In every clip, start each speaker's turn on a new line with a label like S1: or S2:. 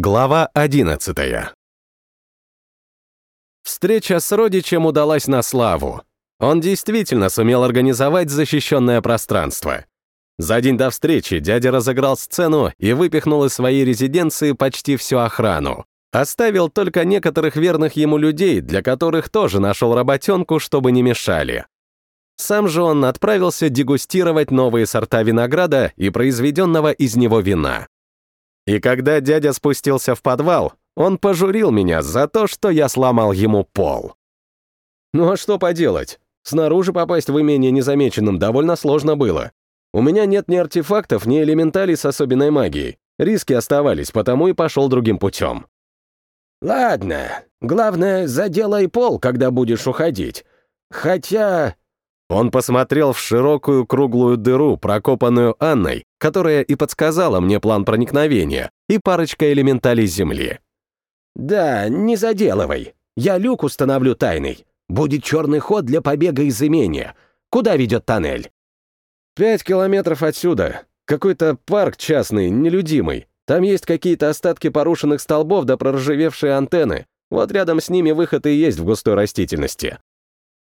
S1: Глава 11 Встреча с родичем удалась на славу. Он действительно сумел организовать защищенное пространство. За день до встречи дядя разыграл сцену и выпихнул из своей резиденции почти всю охрану. Оставил только некоторых верных ему людей, для которых тоже нашел работенку, чтобы не мешали. Сам же он отправился дегустировать новые сорта винограда и произведенного из него вина. И когда дядя спустился в подвал, он пожурил меня за то, что я сломал ему пол. Ну а что поделать? Снаружи попасть в имение незамеченным довольно сложно было. У меня нет ни артефактов, ни элементалей с особенной магией. Риски оставались, потому и пошел другим путем.
S2: «Ладно, главное, заделай пол, когда будешь уходить. Хотя...»
S1: Он посмотрел в широкую круглую дыру, прокопанную Анной, которая и подсказала мне план проникновения, и парочка элементалей земли.
S2: «Да, не заделывай. Я люк установлю тайный. Будет черный ход для побега из имения. Куда ведет тоннель?»
S1: «Пять километров отсюда. Какой-то парк частный, нелюдимый. Там есть какие-то остатки порушенных столбов да проржавевшие антенны. Вот рядом с ними выход и есть в густой растительности».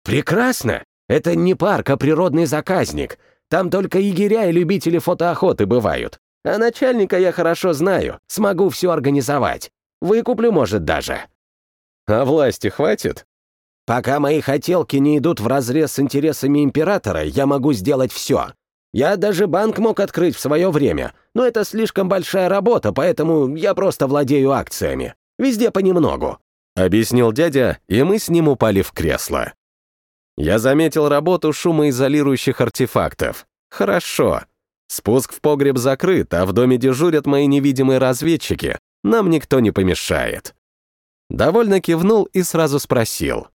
S2: «Прекрасно! Это не парк, а природный заказник. Там только егеря и любители фотоохоты бывают. А начальника я хорошо знаю, смогу все организовать. Выкуплю, может, даже».
S1: «А власти хватит?»
S2: «Пока мои хотелки не идут вразрез с интересами императора, я могу сделать все. Я даже банк мог открыть в свое время, но это слишком большая работа, поэтому я просто владею акциями. Везде понемногу», —
S1: объяснил дядя, и мы с ним упали в кресло. Я заметил работу шумоизолирующих артефактов. Хорошо. Спуск в погреб закрыт, а в доме дежурят мои невидимые разведчики. Нам никто не помешает. Довольно кивнул и сразу спросил.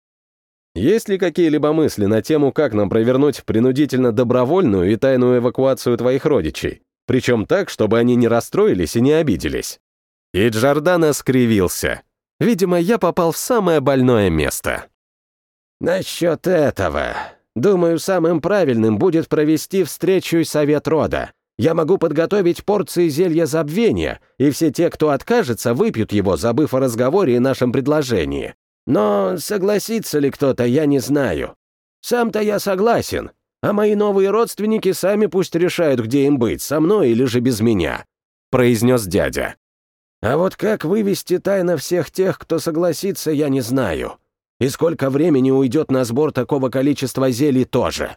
S1: Есть ли какие-либо мысли на тему, как нам провернуть принудительно добровольную и тайную эвакуацию твоих родичей? Причем так, чтобы они не расстроились и не обиделись. И Джордана скривился. Видимо, я попал в самое больное место.
S2: «Насчет этого. Думаю, самым правильным будет провести встречу и совет рода. Я могу подготовить порции зелья забвения, и все те, кто откажется, выпьют его, забыв о разговоре и нашем предложении. Но согласится ли кто-то, я не знаю. Сам-то я согласен, а мои новые родственники сами пусть решают, где им быть, со мной или же без меня», — произнес дядя. «А вот как вывести тайно всех тех, кто согласится, я не знаю. И сколько времени уйдет на сбор такого количества зелий тоже.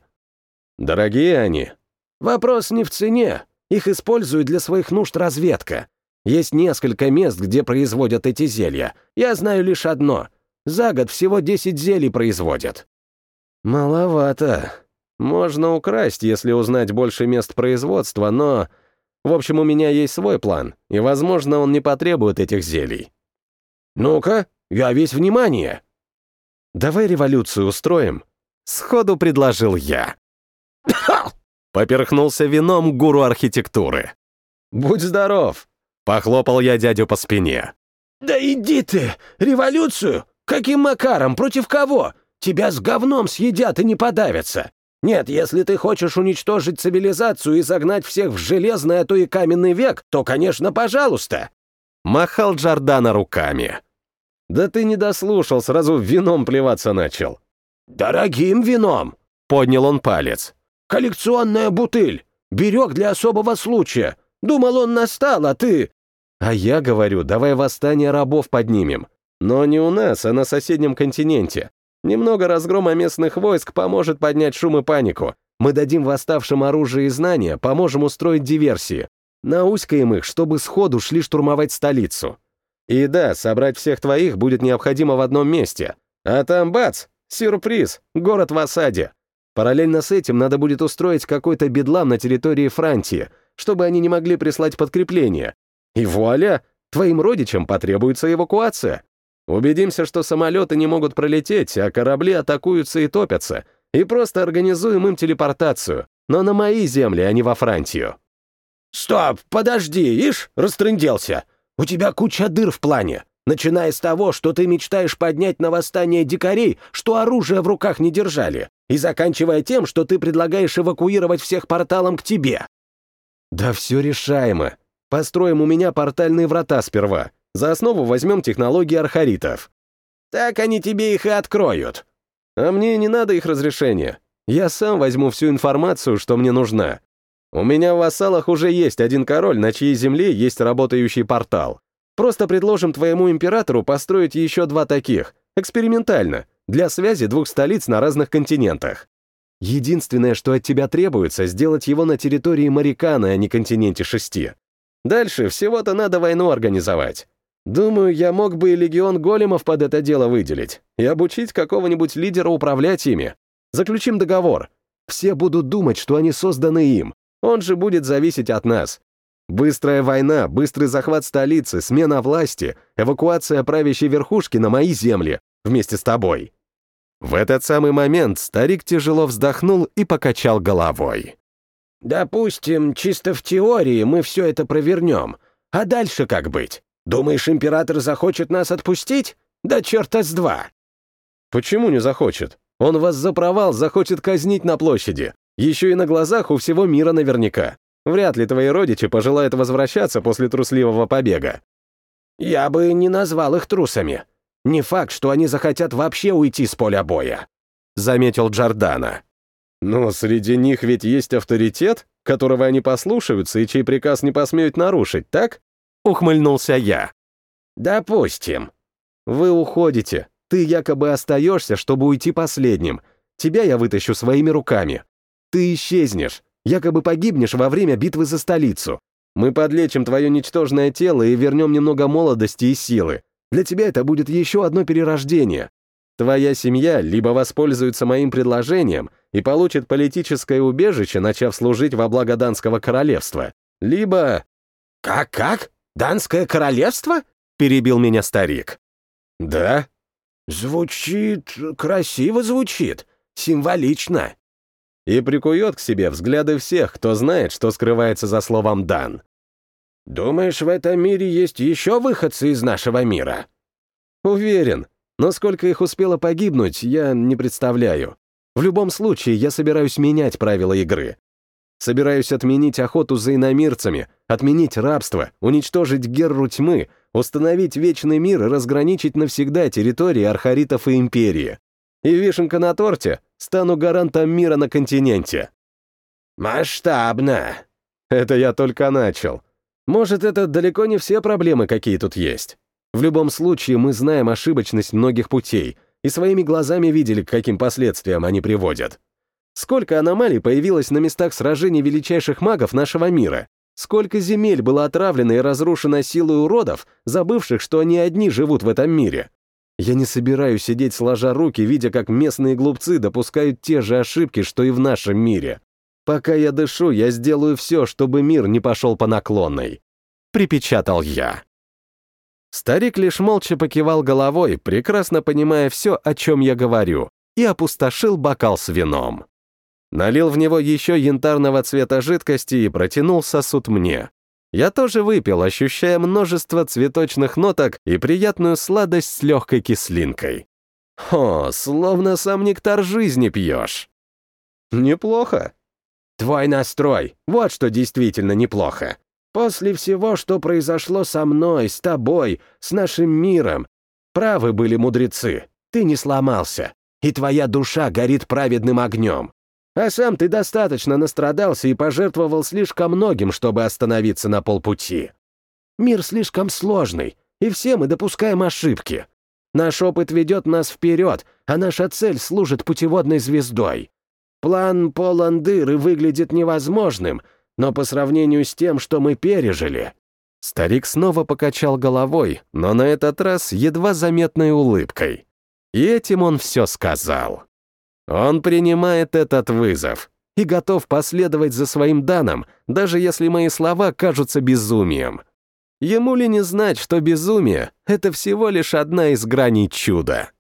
S1: Дорогие они?
S2: Вопрос не в цене. Их используют для своих нужд разведка. Есть несколько мест, где производят эти зелья. Я знаю лишь одно. За год всего 10 зелий производят.
S1: Маловато. Можно украсть, если узнать больше мест производства, но... В общем, у меня есть свой план, и, возможно, он не потребует этих зелий.
S2: «Ну-ка, я весь внимание!»
S1: «Давай революцию устроим», — сходу предложил я. Поперхнулся вином гуру архитектуры. «Будь здоров!» — похлопал я дядю по спине.
S2: «Да иди ты! Революцию? Каким макаром? Против кого? Тебя с говном съедят и не подавятся. Нет, если ты хочешь уничтожить цивилизацию и загнать всех в железный, а то и каменный век, то, конечно, пожалуйста!»
S1: Махал Джордана руками. «Да ты не дослушал, сразу вином плеваться начал».
S2: «Дорогим вином!» — поднял он палец. «Коллекционная бутыль! Берег для особого случая! Думал, он настал, а ты...»
S1: «А я говорю, давай восстание рабов поднимем. Но не у нас, а на соседнем континенте. Немного разгрома местных войск поможет поднять шум и панику. Мы дадим восставшим оружие и знания, поможем устроить диверсии. Науськаем их, чтобы сходу шли штурмовать столицу. И да, собрать всех твоих будет необходимо в одном месте. А там, бац, сюрприз, город в осаде. Параллельно с этим надо будет устроить какой-то бедлам на территории Франтии, чтобы они не могли прислать подкрепление. И вуаля, твоим родичам потребуется эвакуация. Убедимся, что самолеты не могут пролететь, а корабли атакуются и топятся, и просто организуем им телепортацию, но на мои земли, а не во Франтию.
S2: «Стоп, подожди, ишь, растрынделся. У тебя куча дыр в плане, начиная с того, что ты мечтаешь поднять на восстание дикарей, что оружие в руках не держали, и заканчивая тем, что ты предлагаешь эвакуировать всех порталом к тебе.
S1: Да все решаемо. Построим у меня портальные врата сперва, За основу возьмем технологии архаритов.
S2: Так они тебе их и откроют.
S1: А мне не надо их разрешения. Я сам возьму всю информацию, что мне нужна. У меня в вассалах уже есть один король, на чьей земле есть работающий портал. Просто предложим твоему императору построить еще два таких, экспериментально, для связи двух столиц на разных континентах. Единственное, что от тебя требуется, сделать его на территории Марикана, а не континенте шести. Дальше всего-то надо войну организовать. Думаю, я мог бы и легион големов под это дело выделить и обучить какого-нибудь лидера управлять ими. Заключим договор. Все будут думать, что они созданы им. Он же будет зависеть от нас. Быстрая война, быстрый захват столицы, смена власти, эвакуация правящей верхушки на мои земли вместе с тобой. В этот самый момент старик тяжело вздохнул и покачал головой.
S2: «Допустим, чисто в теории мы все это провернем. А дальше как быть? Думаешь, император захочет нас отпустить? Да черта с два!»
S1: «Почему не захочет? Он вас за провал захочет казнить на площади. Еще и на глазах у всего мира наверняка. Вряд ли твои родичи пожелают возвращаться после трусливого побега».
S2: «Я бы не назвал их трусами. Не факт, что они захотят вообще уйти с поля боя», — заметил Джордана.
S1: «Но среди них ведь есть авторитет, которого они послушаются и чей приказ не посмеют нарушить, так?» — ухмыльнулся я.
S2: «Допустим».
S1: «Вы уходите. Ты якобы остаешься, чтобы уйти последним. Тебя я вытащу своими руками. Ты исчезнешь, якобы погибнешь во время битвы за столицу. Мы подлечим твое ничтожное тело и вернем немного молодости и силы. Для тебя это будет еще одно перерождение. Твоя семья либо воспользуется моим предложением и получит политическое убежище, начав служить во благо Данского королевства, либо...
S2: «Как-как? Данское королевство?» — перебил меня старик.
S1: «Да».
S2: «Звучит... красиво звучит. Символично».
S1: И прикует к себе взгляды всех, кто знает, что скрывается за словом «дан».
S2: «Думаешь, в этом мире есть еще выходцы из нашего мира?»
S1: «Уверен. Но сколько их успело погибнуть, я не представляю. В любом случае, я собираюсь менять правила игры. Собираюсь отменить охоту за иномирцами, отменить рабство, уничтожить герру тьмы, установить вечный мир и разграничить навсегда территории архаритов и империи. И вишенка на торте — стану гарантом мира на континенте.
S2: Масштабно.
S1: Это я только начал. Может, это далеко не все проблемы, какие тут есть. В любом случае, мы знаем ошибочность многих путей и своими глазами видели, к каким последствиям они приводят. Сколько аномалий появилось на местах сражений величайших магов нашего мира? Сколько земель было отравлено и разрушено силой уродов, забывших, что они одни живут в этом мире? Я не собираюсь сидеть сложа руки, видя, как местные глупцы допускают те же ошибки, что и в нашем мире. Пока я дышу, я сделаю все, чтобы мир не пошел по наклонной. Припечатал я. Старик лишь молча покивал головой, прекрасно понимая все, о чем я говорю, и опустошил бокал с вином. Налил в него еще янтарного цвета жидкости и протянул сосуд мне. Я тоже выпил, ощущая множество цветочных ноток и приятную сладость с легкой кислинкой. О, словно сам нектар жизни пьешь. Неплохо,
S2: Твой настрой, вот что действительно неплохо. После всего, что произошло со мной, с тобой, с нашим миром, правы были мудрецы, ты не сломался, и твоя душа горит праведным огнем. А сам ты достаточно настрадался и пожертвовал слишком многим, чтобы остановиться на полпути. Мир слишком сложный, и все мы допускаем ошибки. Наш опыт ведет нас вперед, а наша цель служит путеводной звездой. План полон дыр и выглядит невозможным, но по сравнению с тем, что мы пережили...»
S1: Старик снова покачал головой, но на этот раз едва заметной улыбкой. И этим он все сказал. Он принимает этот вызов и готов последовать за своим данным, даже если мои слова кажутся безумием. Ему ли не знать, что безумие — это всего лишь одна из граней чуда?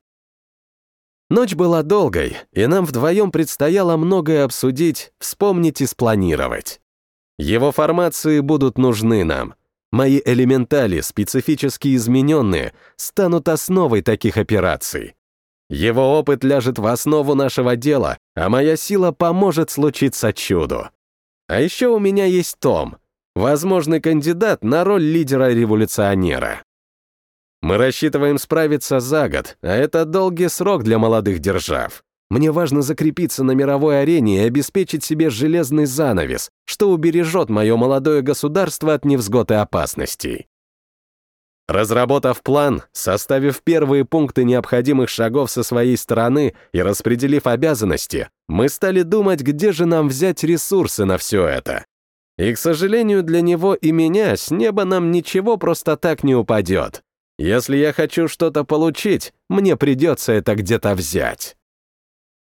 S1: Ночь была долгой, и нам вдвоем предстояло многое обсудить, вспомнить и спланировать. Его формации будут нужны нам. Мои элементали, специфически измененные, станут основой таких операций. Его опыт ляжет в основу нашего дела, а моя сила поможет случиться чуду. А еще у меня есть Том, возможный кандидат на роль лидера-революционера. Мы рассчитываем справиться за год, а это долгий срок для молодых держав. Мне важно закрепиться на мировой арене и обеспечить себе железный занавес, что убережет мое молодое государство от невзгод и опасностей. Разработав план, составив первые пункты необходимых шагов со своей стороны и распределив обязанности, мы стали думать, где же нам взять ресурсы на все это. И, к сожалению, для него и меня с неба нам ничего просто так не упадет. Если я хочу что-то получить, мне придется это где-то взять.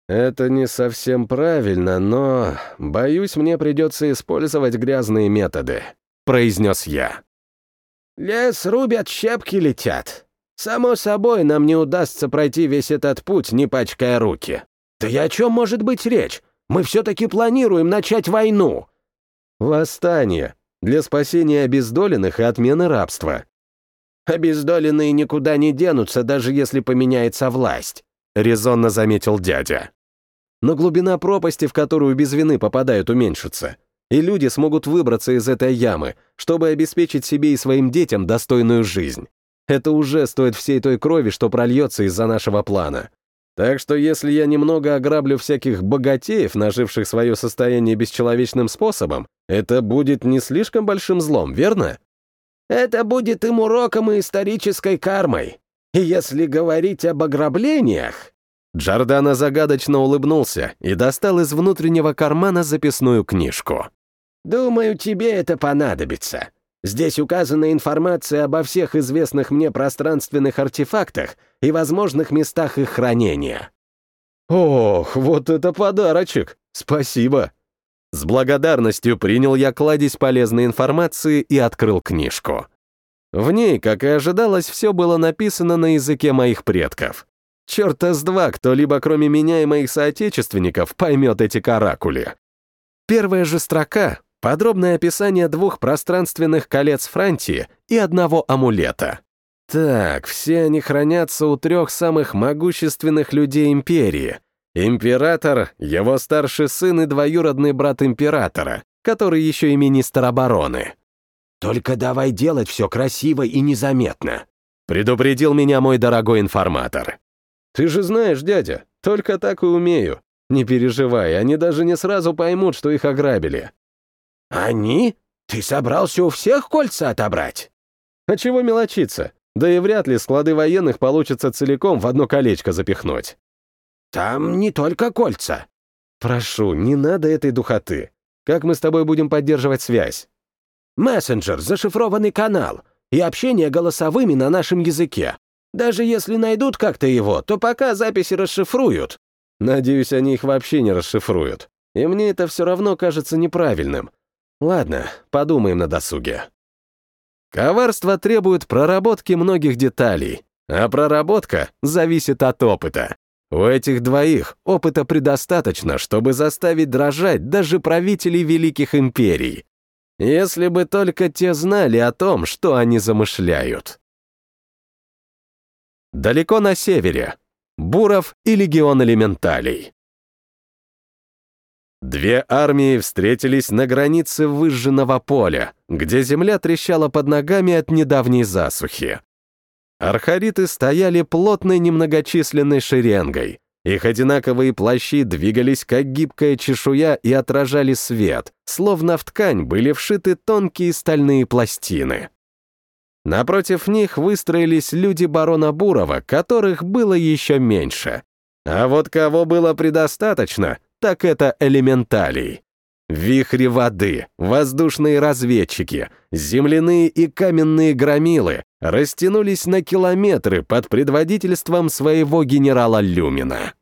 S1: Это не совсем правильно, но, боюсь, мне придется использовать грязные методы, произнес я.
S2: Лес рубят, щепки летят. Само собой, нам не удастся пройти весь этот путь, не пачкая руки. Да и о чем может быть речь? Мы все-таки планируем начать войну.
S1: Восстание. Для спасения обездоленных и отмены рабства.
S2: Обездоленные никуда не денутся, даже если поменяется власть», — резонно заметил дядя.
S1: «Но глубина пропасти, в которую без вины попадают, уменьшится, и люди смогут выбраться из этой ямы, чтобы обеспечить себе и своим детям достойную жизнь. Это уже стоит всей той крови, что прольется из-за нашего плана. Так что если я немного ограблю всяких богатеев, наживших свое состояние бесчеловечным способом, это будет не слишком большим злом, верно?»
S2: Это будет им уроком и исторической кармой. И если говорить об ограблениях...»
S1: Джордана загадочно улыбнулся и достал из внутреннего кармана записную книжку.
S2: «Думаю, тебе это понадобится. Здесь указана информация обо всех известных мне пространственных артефактах и возможных местах их хранения».
S1: «Ох, вот это подарочек! Спасибо!» С благодарностью принял я кладезь полезной информации и открыл книжку. В ней, как и ожидалось, все было написано на языке моих предков. Черта с два, кто-либо кроме меня и моих соотечественников поймет эти каракули. Первая же строка — подробное описание двух пространственных колец Франтии и одного амулета. Так, все они хранятся у трех самых могущественных людей Империи, Император, его старший сын и двоюродный брат императора, который еще и министр обороны.
S2: «Только давай делать все красиво и незаметно», —
S1: предупредил меня мой дорогой информатор. «Ты же знаешь, дядя, только так и умею. Не переживай, они даже не сразу поймут, что их ограбили».
S2: «Они? Ты собрался у всех кольца отобрать?»
S1: «А чего мелочиться? Да и вряд ли склады военных получится целиком в одно колечко запихнуть».
S2: Там не только кольца.
S1: Прошу, не надо этой духоты. Как мы с тобой будем поддерживать связь?
S2: Мессенджер, зашифрованный канал и общение голосовыми на нашем языке. Даже если найдут как-то его, то пока записи расшифруют.
S1: Надеюсь, они их вообще не расшифруют. И мне это все равно кажется неправильным. Ладно, подумаем на досуге. Коварство требует проработки многих деталей, а проработка зависит от опыта. У этих двоих опыта предостаточно, чтобы заставить дрожать даже правителей великих империй. Если бы только те знали о том, что они замышляют. Далеко на севере. Буров и легион элементалей. Две армии встретились на границе выжженного поля, где земля трещала под ногами от недавней засухи. Архариты стояли плотной немногочисленной шеренгой. Их одинаковые плащи двигались как гибкая чешуя и отражали свет, словно в ткань были вшиты тонкие стальные пластины. Напротив них выстроились люди барона Бурова, которых было еще меньше. А вот кого было предостаточно, так это элементалей. Вихри воды, воздушные разведчики, земляные и каменные громилы растянулись на километры под предводительством своего генерала Люмина.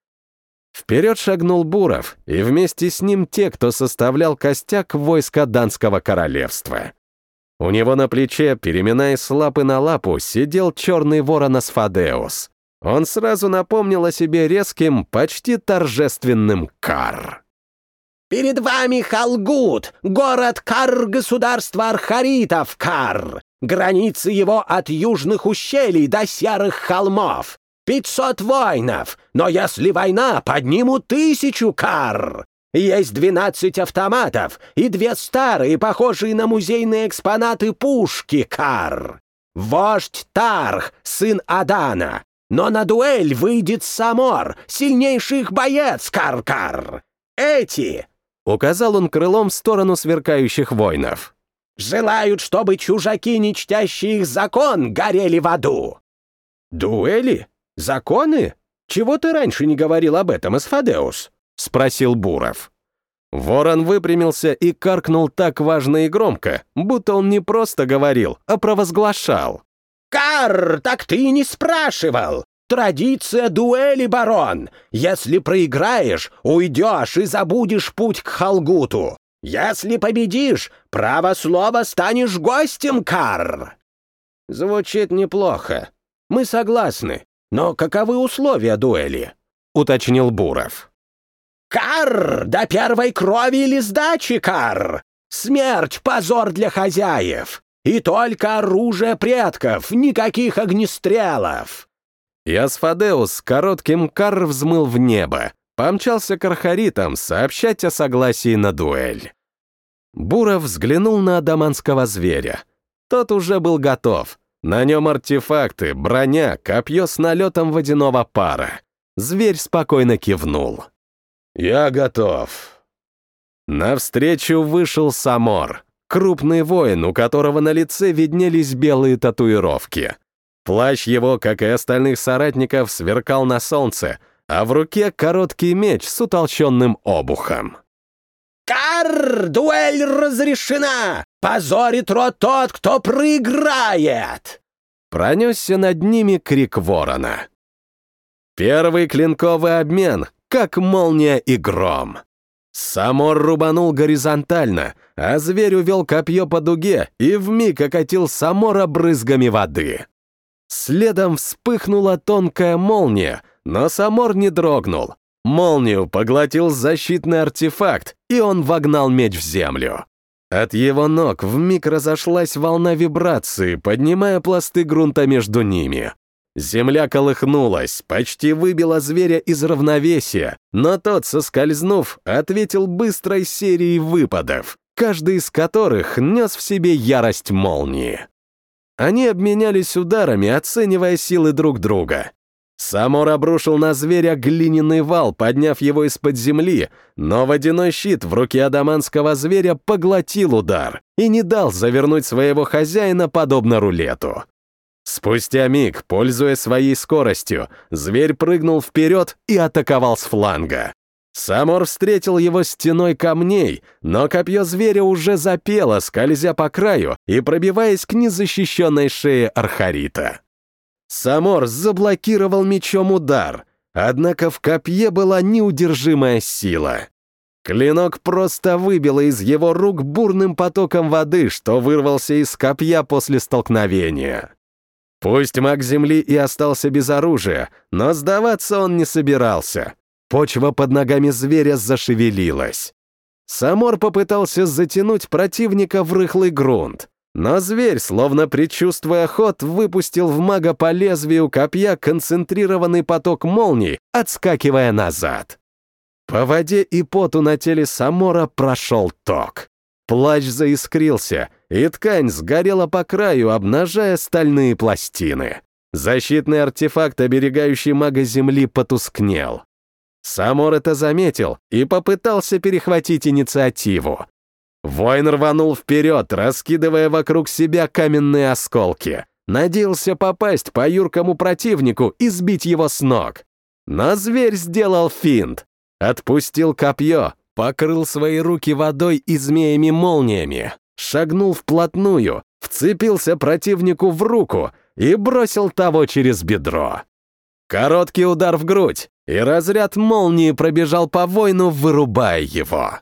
S1: Вперед шагнул Буров, и вместе с ним те, кто составлял костяк войска Данского королевства. У него на плече, переминаясь с лапы на лапу, сидел черный ворон Асфадеус. Он сразу напомнил о себе резким, почти торжественным «кар».
S2: Перед вами Халгут, город Кар государства Архаритов Кар. Границы его от южных ущелий до серых холмов. Пятьсот воинов, но если война, подниму тысячу Кар. Есть двенадцать автоматов и две старые, похожие на музейные экспонаты пушки Кар. вождь Тарх, сын Адана. Но на дуэль выйдет Самор, сильнейший их боец, Каркар. Эти!»
S1: Указал он крылом в сторону сверкающих воинов.
S2: «Желают, чтобы чужаки, не чтящие их закон, горели в аду!» «Дуэли? Законы? Чего ты раньше не говорил об этом, Асфадеус?»
S1: — спросил Буров. Ворон выпрямился и каркнул так важно и громко, будто он не просто говорил, а провозглашал.
S2: «Кар, так ты не спрашивал! Традиция дуэли, барон! Если проиграешь, уйдешь и забудешь путь к Халгуту. Если победишь, право слова станешь гостем, Кар!» «Звучит неплохо. Мы согласны. Но каковы условия дуэли?» — уточнил Буров. «Кар! До первой крови или сдачи, Кар! Смерть — позор для хозяев! И только оружие предков, никаких огнестрелов!»
S1: И Асфадеус коротким кар взмыл в небо, помчался к архаритам сообщать о согласии на дуэль. Буров взглянул на адаманского зверя. Тот уже был готов. На нем артефакты, броня, копье с налетом водяного пара. Зверь спокойно кивнул.
S2: «Я готов».
S1: Навстречу вышел Самор, крупный воин, у которого на лице виднелись белые татуировки. Плащ его, как и остальных соратников, сверкал на солнце, а в руке короткий меч с утолщенным обухом.
S2: «Кар! Дуэль разрешена! Позорит рот тот, кто проиграет!»
S1: Пронесся над ними крик ворона. Первый клинковый обмен, как молния и гром. Самор рубанул горизонтально, а зверь увел копье по дуге и вмиг окатил Самора брызгами воды. Следом вспыхнула тонкая молния, но Самор не дрогнул. Молнию поглотил защитный артефакт, и он вогнал меч в землю. От его ног вмиг разошлась волна вибрации, поднимая пласты грунта между ними. Земля колыхнулась, почти выбила зверя из равновесия, но тот, соскользнув, ответил быстрой серией выпадов, каждый из которых нес в себе ярость молнии. Они обменялись ударами, оценивая силы друг друга. Самор обрушил на зверя глиняный вал, подняв его из-под земли, но водяной щит в руке адаманского зверя поглотил удар и не дал завернуть своего хозяина подобно рулету. Спустя миг, пользуясь своей скоростью, зверь прыгнул вперед и атаковал с фланга. Самор встретил его стеной камней, но копье зверя уже запело, скользя по краю и пробиваясь к незащищенной шее Архарита. Самор заблокировал мечом удар, однако в копье была неудержимая сила. Клинок просто выбило из его рук бурным потоком воды, что вырвался из копья после столкновения. Пусть маг Земли и остался без оружия, но сдаваться он не собирался. Почва под ногами зверя зашевелилась. Самор попытался затянуть противника в рыхлый грунт, но зверь, словно предчувствуя ход, выпустил в мага по лезвию копья концентрированный поток молний, отскакивая назад. По воде и поту на теле Самора прошел ток. Плащ заискрился, и ткань сгорела по краю, обнажая стальные пластины. Защитный артефакт, оберегающий мага Земли, потускнел. Самор это заметил и попытался перехватить инициативу. Воин рванул вперед, раскидывая вокруг себя каменные осколки. Надеялся попасть по юркому противнику и сбить его с ног. Но зверь сделал финт. Отпустил копье, покрыл свои руки водой и змеями-молниями, шагнул вплотную, вцепился противнику в руку и бросил того через бедро. Короткий удар в грудь, и разряд молнии пробежал по воину, вырубая его.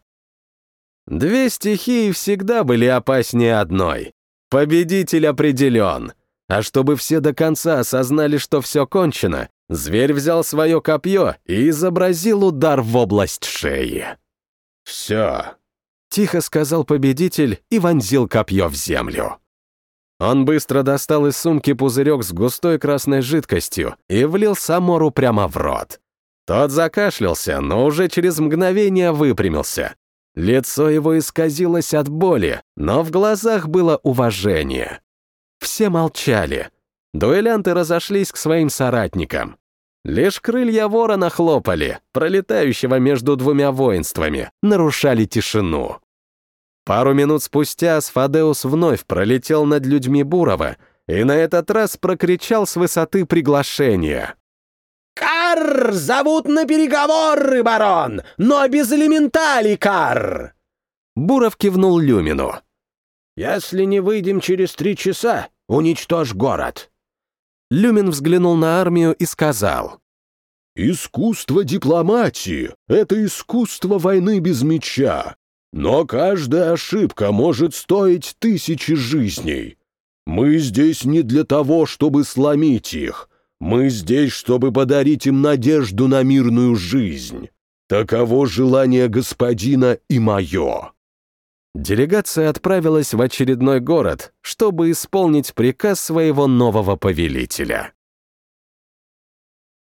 S1: Две стихии всегда были опаснее одной. Победитель определен. А чтобы все до конца осознали, что все кончено, зверь взял свое копье и изобразил удар в область шеи. «Все», — тихо сказал победитель и вонзил копье в землю. Он быстро достал из сумки пузырек с густой красной жидкостью и влил Самору прямо в рот. Тот закашлялся, но уже через мгновение выпрямился. Лицо его исказилось от боли, но в глазах было уважение. Все молчали. Дуэлянты разошлись к своим соратникам. Лишь крылья ворона хлопали, пролетающего между двумя воинствами, нарушали тишину. Пару минут спустя Асфадеус вновь пролетел над людьми Бурова и на этот раз прокричал с высоты приглашения.
S2: «Карр! Зовут на переговоры, барон, но без элементалей, Карр!»
S1: Буров кивнул Люмину.
S2: «Если не выйдем через три часа, уничтожь город».
S1: Люмин взглянул на армию и сказал.
S3: «Искусство дипломатии — это искусство войны без меча. Но каждая ошибка может стоить тысячи жизней. Мы здесь не для того, чтобы сломить их. Мы здесь, чтобы подарить им надежду на мирную жизнь. Таково желание господина и мое».
S1: Делегация отправилась в очередной город, чтобы исполнить приказ своего нового повелителя.